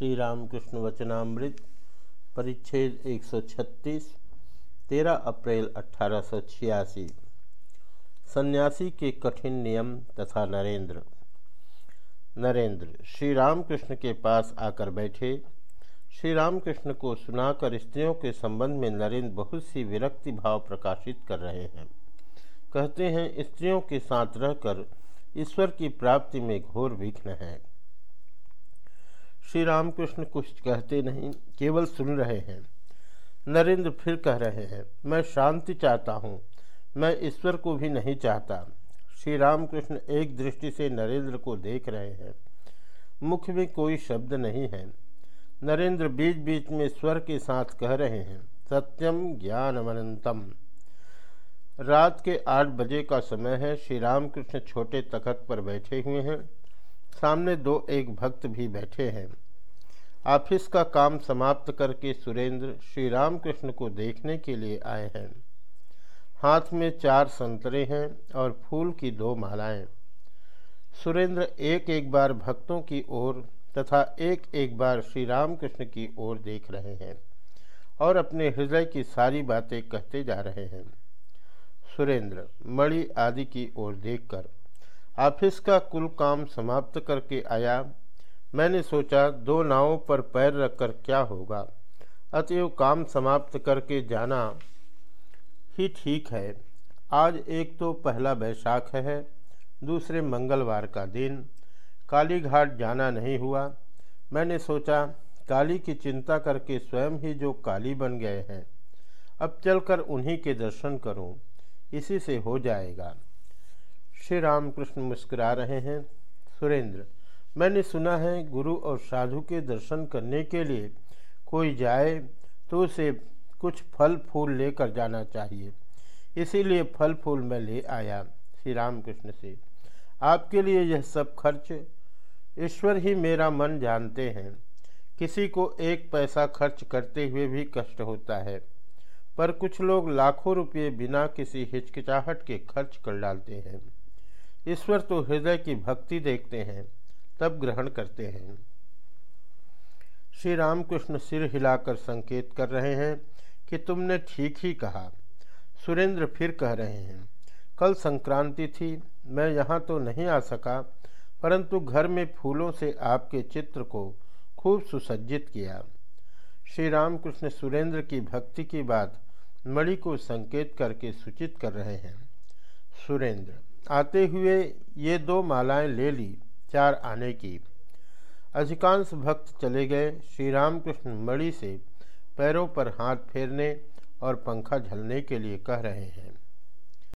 श्री रामकृष्ण वचनामृत, परिच्छेद 136 13 अप्रैल अठारह सन्यासी के कठिन नियम तथा नरेंद्र। नरेंद्र श्री रामकृष्ण के पास आकर बैठे। श्री रामकृष्ण को सुनाकर स्त्रियों के संबंध में नरेंद्र बहुत सी विरक्ति भाव प्रकाशित कर रहे हैं। कहते हैं, स्त्रियों के साथ रहकर ईश्वर की प्राप्ति में घोर विघ्न है। श्री रामकृष्ण कुछ कहते नहीं, केवल सुन रहे हैं। नरेंद्र फिर कह रहे हैं, मैं शांति चाहता हूँ, मैं ईश्वर को भी नहीं चाहता। श्री रामकृष्ण एक दृष्टि से नरेंद्र को देख रहे हैं। मुख में कोई शब्द नहीं है। नरेंद्र बीच बीच में स्वर के साथ कह रहे हैं सत्यम ज्ञानमनंतम। रात के आठ बजे का समय है। श्री रामकृष्ण छोटे तखत पर बैठे हुए हैं। सामने दो एक भक्त भी बैठे हैं। ऑफ़िस का काम समाप्त करके सुरेंद्र श्री रामकृष्ण को देखने के लिए आए हैं। हाथ में चार संतरे हैं और फूल की दो मालाएँ। सुरेंद्र एक एक बार भक्तों की ओर तथा एक एक बार श्री रामकृष्ण की ओर देख रहे हैं और अपने हृदय की सारी बातें कहते जा रहे हैं। सुरेंद्र मणि आदि की ओर देखकर ऑफ़िस का कुल काम समाप्त करके आया। मैंने सोचा, दो नावों पर पैर रखकर क्या होगा? अतएव काम समाप्त करके जाना ही ठीक है। आज एक तो पहला बैसाख है, दूसरे मंगलवार का दिन। काली घाट जाना नहीं हुआ। मैंने सोचा, काली की चिंता करके स्वयं ही जो काली बन गए हैं, अब चलकर उन्हीं के दर्शन करूँ। इसी से हो जाएगा। श्री रामकृष्ण मुस्कुरा रहे हैं। सुरेंद्र, मैंने सुना है गुरु और साधु के दर्शन करने के लिए कोई जाए तो उसे कुछ फल फूल लेकर जाना चाहिए। इसीलिए फल फूल मैं ले आया श्री रामकृष्ण से। आपके लिए यह सब खर्च ईश्वर ही मेरा मन जानते हैं। किसी को एक पैसा खर्च करते हुए भी कष्ट होता है, पर कुछ लोग लाखों रुपये बिना किसी हिचकिचाहट के खर्च कर डालते हैं। ईश्वर तो हृदय की भक्ति देखते हैं, तब ग्रहण करते हैं। श्री रामकृष्ण सिर हिलाकर संकेत कर रहे हैं कि तुमने ठीक ही कहा। सुरेंद्र फिर कह रहे हैं, कल संक्रांति थी, मैं यहाँ तो नहीं आ सका, परंतु घर में फूलों से आपके चित्र को खूब सुसज्जित किया। श्री रामकृष्ण सुरेंद्र की भक्ति की बात मणि को संकेत करके सूचित कर रहे हैं। सुरेंद्र आते हुए ये दो मालाएँ ले ली चार आने की। अधिकांश भक्त चले गए। श्री रामकृष्ण मणि से पैरों पर हाथ फेरने और पंखा झलने के लिए कह रहे हैं।